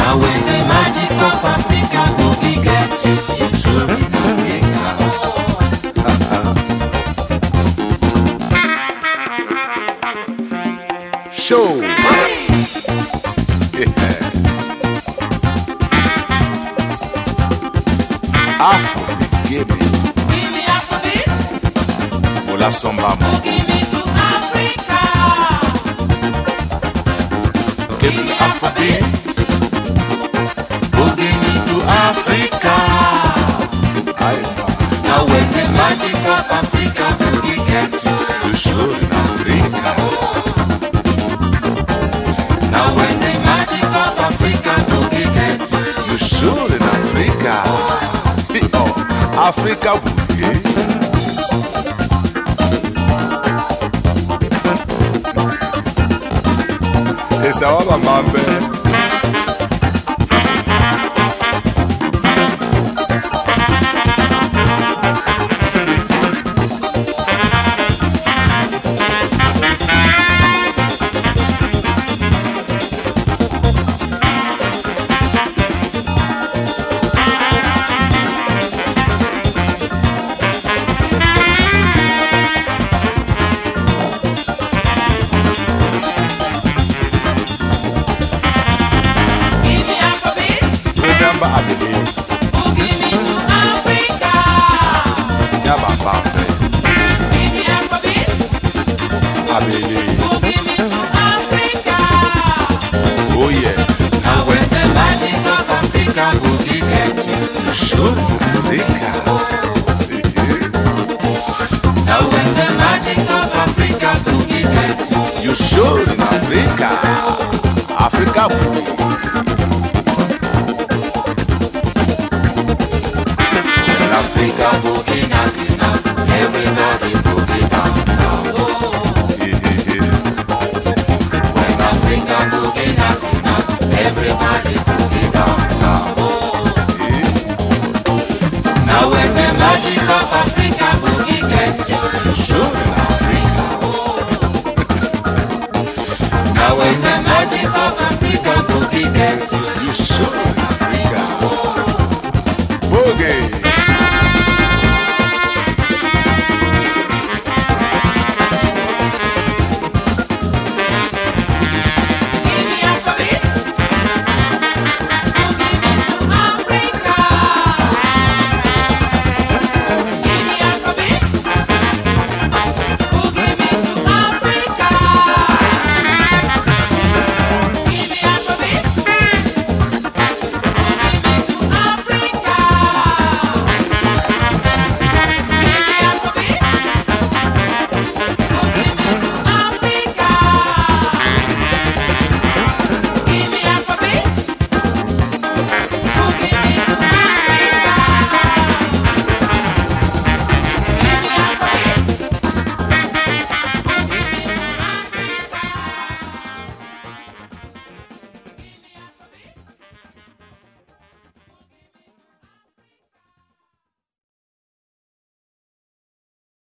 Now when the magic of Africa boogie get you, you sure in Africa. Show. Afro, give me. Give me Afrobeat, Ola Somba, boogie Africa Bouillé. Et ça va, ma mère. Remember I believe. boogie me to Africa. Never mambe. Give me Afrobeat, I believe. boogie me to Africa. Oh yeah. Now when the magic of Africa boogie you, You sure in Africa. now when the magic of Africa boogie get you, You sure in Africa. Africa boogie Now when the magic of Africa boogie gets Sure Africa, oh. Now when the magic of Africa boogie gets You sure Africa, oh. Boogie.